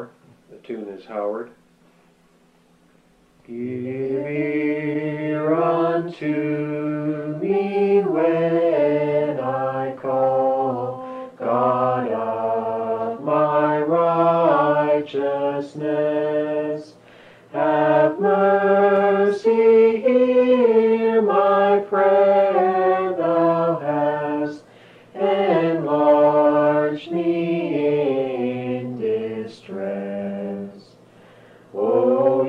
نائک مارچ می مار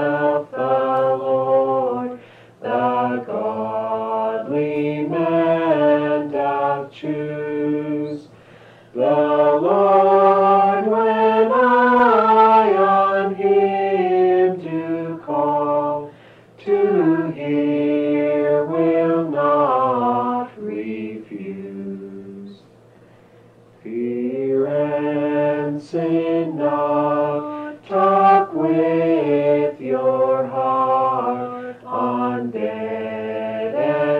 جا ہیا چی ہونا چاک